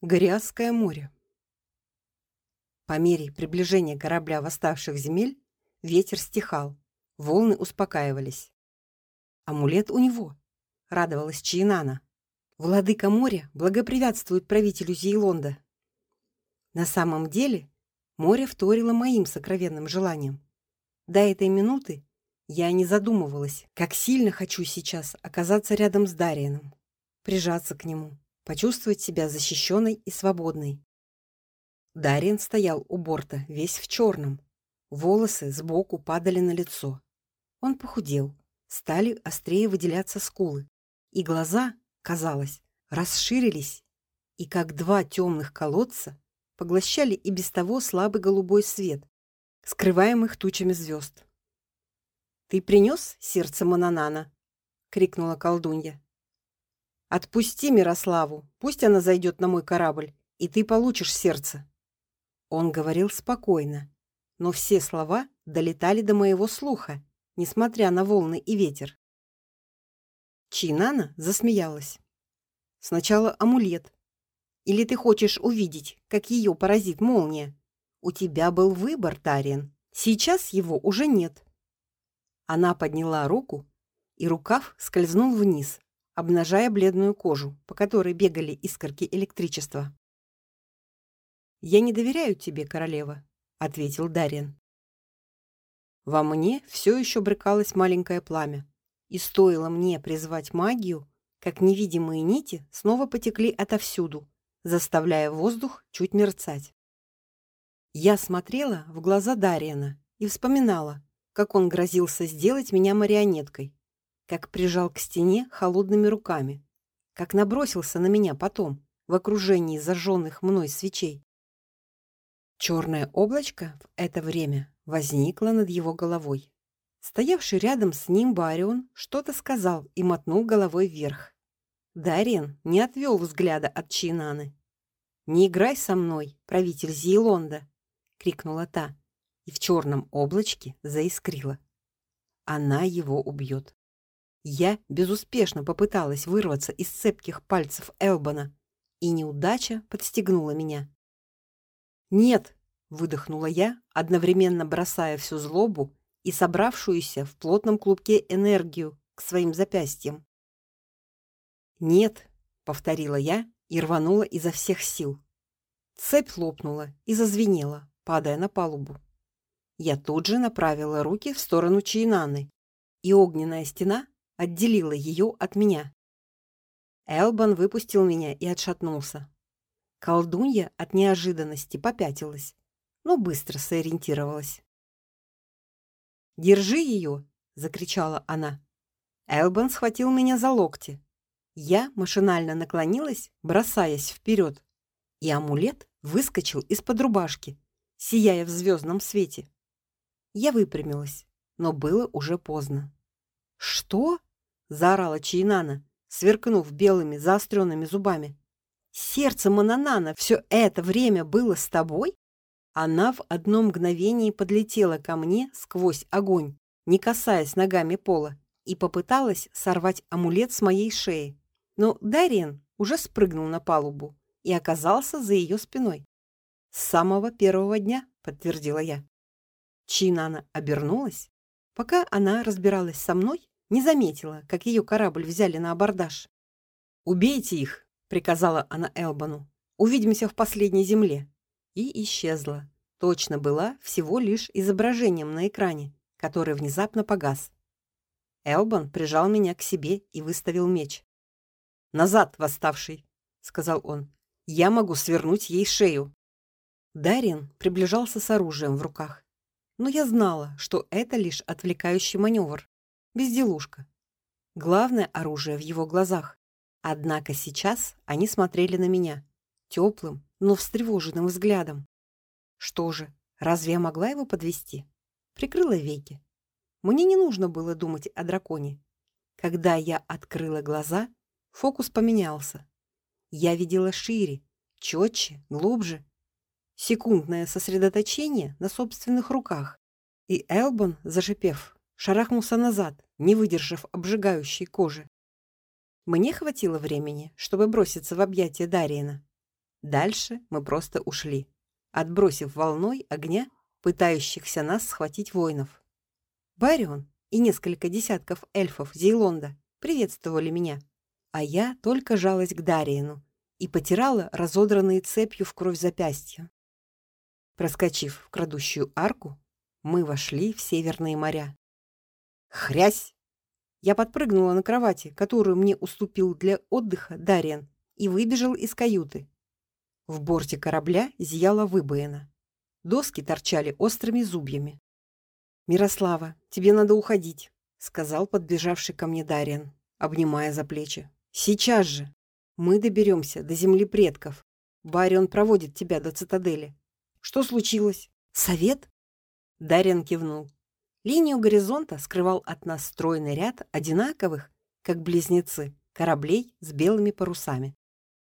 Грязское море. По мере приближения корабля в оставших земель ветер стихал, волны успокаивались. Амулет у него, радовалась Чинана. Владыка моря благоприятствует правителю Зейлонда. На самом деле, море вторило моим сокровенным желаниям. До этой минуты я не задумывалась, как сильно хочу сейчас оказаться рядом с Дарианом, прижаться к нему, почувствовать себя защищенной и свободной. Дарин стоял у борта, весь в черном. Волосы сбоку падали на лицо. Он похудел, стали острее выделяться скулы, и глаза, казалось, расширились, и как два темных колодца поглощали и без того слабый голубой свет, скрываемых тучами звезд. Ты принес сердце Мананана? крикнула колдунья. Отпусти Мирославу, пусть она зайдет на мой корабль, и ты получишь сердце. Он говорил спокойно, но все слова долетали до моего слуха, несмотря на волны и ветер. Чинана засмеялась. Сначала амулет. Или ты хочешь увидеть, как ее поразит молния? У тебя был выбор, Тариен. Сейчас его уже нет. Она подняла руку, и рукав скользнул вниз, обнажая бледную кожу, по которой бегали искорки электричества. Я не доверяю тебе, королева, ответил Дариан. Во мне все еще брыкалось маленькое пламя, и стоило мне призвать магию, как невидимые нити снова потекли отовсюду, заставляя воздух чуть мерцать. Я смотрела в глаза Дариана и вспоминала, как он грозился сделать меня марионеткой, как прижал к стене холодными руками, как набросился на меня потом в окружении зажженных мной свечей. Черное облачко в это время возникло над его головой. Стоявший рядом с ним Барион что-то сказал и мотнул головой вверх. Дариен не отвел взгляда от Чинаны. "Не играй со мной, правитель Зейлонда", крикнула та, и в черном облачке заискрила. Она его убьет. Я безуспешно попыталась вырваться из цепких пальцев Элбана, и неудача подстегнула меня. "Нет", выдохнула я, одновременно бросая всю злобу и собравшуюся в плотном клубке энергию к своим запястьям. "Нет", повторила я и рванула изо всех сил. Цепь лопнула и зазвенела, падая на палубу. Я тут же направила руки в сторону Чайнаны, и огненная стена отделила ее от меня. Элбан выпустил меня и отшатнулся. Колдунья от неожиданности попятилась, но быстро сориентировалась. "Держи ее!» — закричала она. Элбан схватил меня за локти. Я машинально наклонилась, бросаясь вперед, и амулет выскочил из-под рубашки, сияя в звездном свете. Я выпрямилась, но было уже поздно. "Что?" Заорала Чайнана, сверкнув белыми заостренными зубами. Сердце Мананана все это время было с тобой? Она в одно мгновение подлетела ко мне сквозь огонь, не касаясь ногами пола, и попыталась сорвать амулет с моей шеи. Но Дариен уже спрыгнул на палубу и оказался за ее спиной. С самого первого дня, подтвердила я. Чинана обернулась, пока она разбиралась со мной, не заметила, как ее корабль взяли на абордаж. "Убейте их", приказала она Элбану. "Увидимся в последней земле". И исчезла. Точно была всего лишь изображением на экране, который внезапно погас. Элбан прижал меня к себе и выставил меч. "Назад, восставший", сказал он. "Я могу свернуть ей шею". Дарин приближался с оружием в руках, но я знала, что это лишь отвлекающий маневр безделушка. Главное оружие в его глазах. Однако сейчас они смотрели на меня теплым, но встревоженным взглядом. Что же, разве я могла его подвести? Прикрыла веки. Мне не нужно было думать о драконе. Когда я открыла глаза, фокус поменялся. Я видела шире, четче, глубже. Секундное сосредоточение на собственных руках, и Элбон, зашипев, шарахнулся назад, не выдержав обжигающей кожи. Мне хватило времени, чтобы броситься в объятия Дариена. Дальше мы просто ушли, отбросив волной огня пытающихся нас схватить воинов. Барион и несколько десятков эльфов Зейлонда приветствовали меня, а я только жалась к Дариену и потирала разодранные цепью в кровь запястья. Проскочив в крадущую арку, мы вошли в северные моря. Хрясь! Я подпрыгнула на кровати, которую мне уступил для отдыха Дариен, и выбежал из каюты. В борте корабля зияла выбоина. Доски торчали острыми зубьями. Мирослава, тебе надо уходить, сказал подбежавший ко мне Дариан, обнимая за плечи. Сейчас же. Мы доберемся до земли предков. Барион проводит тебя до цитадели. Что случилось? Совет? Дариан кивнул. Линию горизонта скрывал от нас стройный ряд одинаковых, как близнецы, кораблей с белыми парусами.